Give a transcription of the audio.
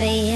baby.